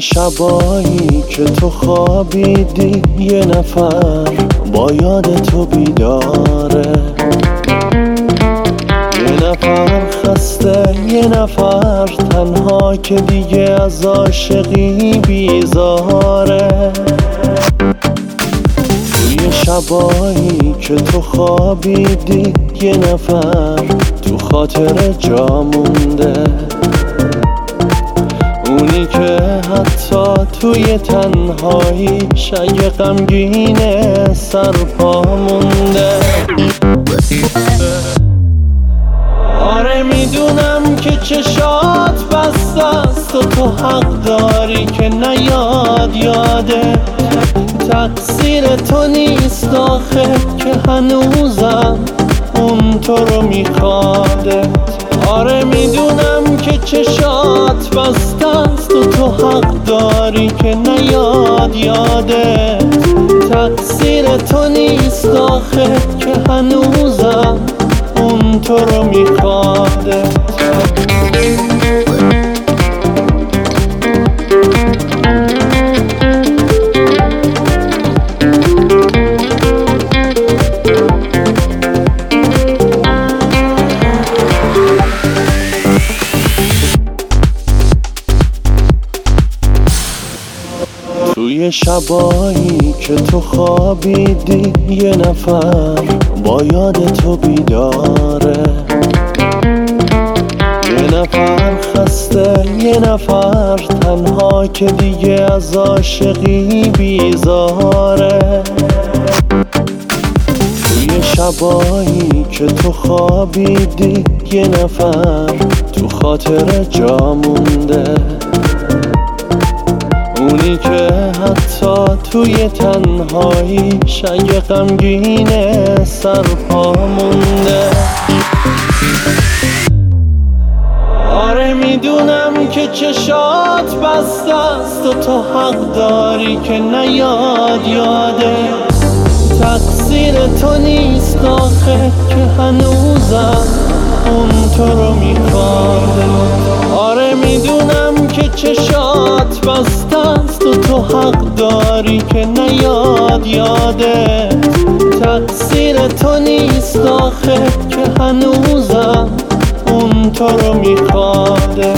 شبایی که تو خوابیدی یه نفر با یاد تو بیداره. یه نفر خسته یه نفر تنها که دیگه از عاشقی بیزاره. توی شبایی که تو خوابیدی یه نفر تو خاطر جا مونده. توی تنهایی غمگینه سر پا مونده. آره می‌دونم که چشات بسته است و تو حق داری که نیاد یاده تقصیر تو نیست آخه که هنوزم اون تو رو میخواده آره می‌دونم که چشات بسته است و تو حق داری یاده. تقصیر تو نیست آخه که هنوزم اون تو رو میخواده توی شبایی که تو خوابیدی یه نفر با یاد تو بیداره. یه نفر خسته یه نفر تنها که دیگه از عاشقی بیزاره. توی شبایی که تو خوابیدی یه نفر تو خاطر جا مونده. اونی که حتی توی تنهایی شای غمگینه سر پا مونده. آره می‌دونم که چشات بسته است و تو حق داری که نیاد یاده. تقصیر تو نیست آخه که هنوزم اون تو رو میخواده آره می‌دونم که چشات تو حق داری که نیاد یاده. تقصیر تو نیست آخه که هنوزم اون تو رو میخواده